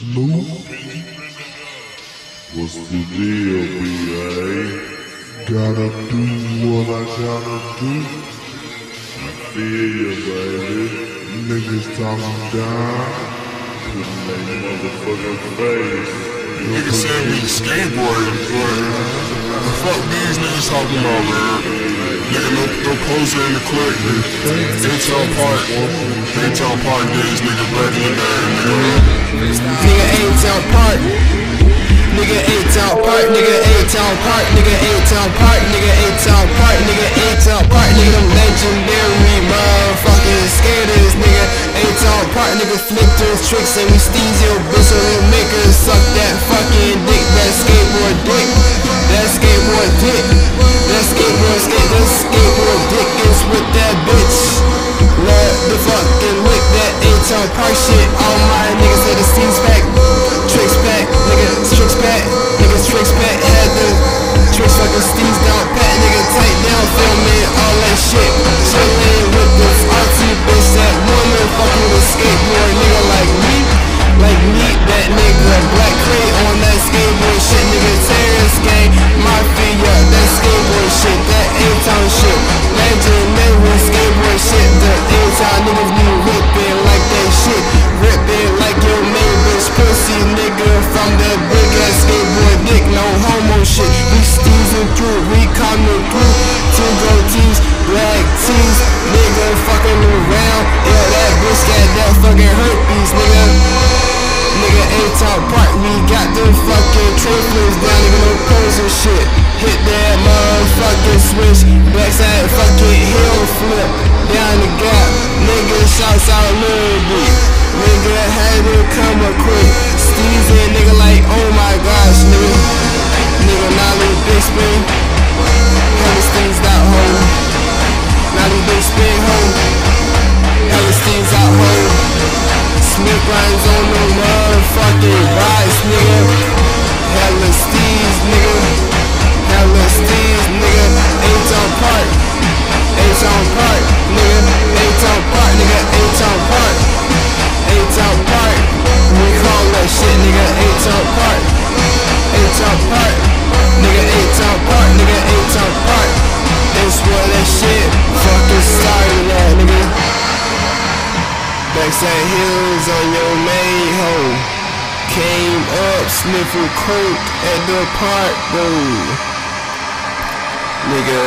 Snoop. What's the deal, B.A.? Gotta do what I gotta do. I feel you, baby. Niggas talking down. Putting their motherfucking face. Niggas saying we skateboarding, but the fuck these niggas talking about, man? Nigga, no, no poser in the clique. Intel Park, Intel Park days, nigga, better than that, nigga. Nigga A-Town Park. Nigga A-Town Park, nigga A-Town Park, nigga A-Town Park, nigga A-Town Park, nigga A-Town Park, nigga them legendary motherfucking skaters, nigga. A-Town Park, nigga flip those tricks and we steeze your bitch so we make her suck that fucking dick, that skateboard dick, that skateboard dick, that skateboard skate, that skateboard dick is with that bitch. Let the fucking shit, all my niggas say the steez Park, we got them fucking triplets down, nigga, no pose and shit. Hit that motherfucking switch, backside fucking heel flip, down the gap. Nigga shouts out Lil B. Nigga had to come up quick. Steezy, nigga like, oh my gosh, nigga. Nigga, now little big spin. Backside hills on your main home. Came up, sniffing coke at the park, though. Nigga.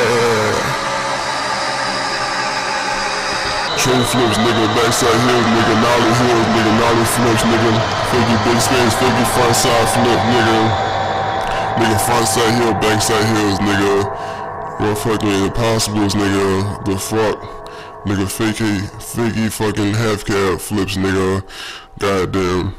Tre flips, nigga, backside hills, nigga, nollie hills, nigga, nollie flips, nigga, figgy big spins, figgy front side flip, nigga, nigga, front side hill, backside hills, nigga, motherfucking impossibles, nigga, the fuck, nigga, fakie, figgy fucking half cab flips, nigga, goddamn.